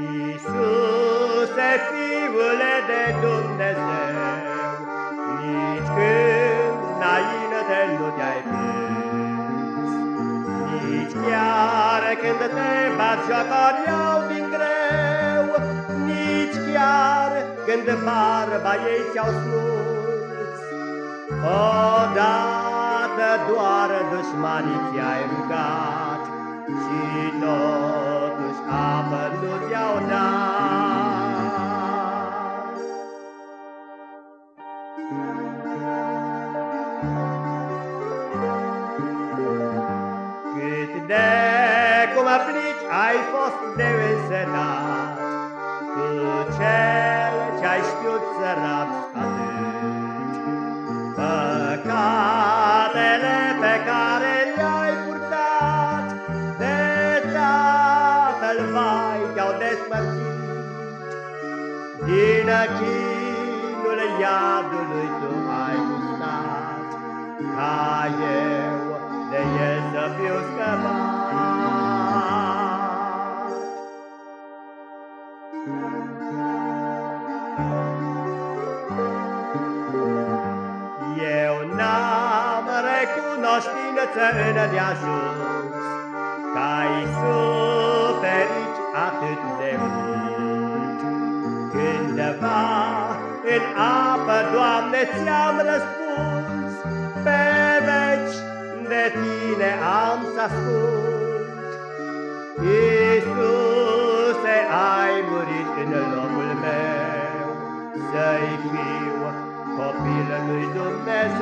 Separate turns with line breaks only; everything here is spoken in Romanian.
Iisuse, Fiule de Dumnezeu, Nici când înainte nu te-ai plâns, Nici chiar când te bați iau din greu, Nici chiar când barba ei ți-au smuls. Odată doar dușmanii ți-ai rugat, Și totuși apă nu ți-au dat. Cât de cum aplici ai fost de însetat, Tu cel ce-ai știut să rabzi atât. Despărțit. Din chinul iadului tu ai gustat, Ca eu de el să fiu scăpat. Eu n-am recunoștință în neajuns, Că ai suferit pământ. Cândva în apă, Doamne, ți-am răspuns, Pe veci de tine am să ascult. Iisuse, ai murit în locul meu, Să-i fiu copilul lui Dumnezeu.